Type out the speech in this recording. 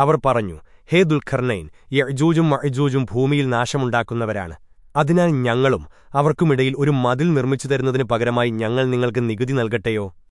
അവർ പറഞ്ഞു ഹേ ദുൽഖർണൈൻ യജൂജും മഅജൂജും ഭൂമിയിൽ നാശമുണ്ടാക്കുന്നവരാണ്. അതിനാൽ ഞങ്ങളും അവർക്കുമിടയിൽ ഒരു മതിൽ നിർമ്മിച്ചു തരുന്നതിനു പകരമായി ഞങ്ങൾ നിങ്ങൾക്ക് നികുതി നൽകട്ടെയോ?